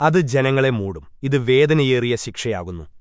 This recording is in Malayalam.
അത് ജനങ്ങളെ മൂടും. ഇത് വേദനയേറിയ ശിക്ഷയാകുന്നു.